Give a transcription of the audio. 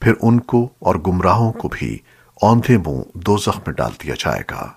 پھر ان کو اور گمراہوں کو بھی اوندھے منہ دوزخ میں ڈال دیا جائے گا۔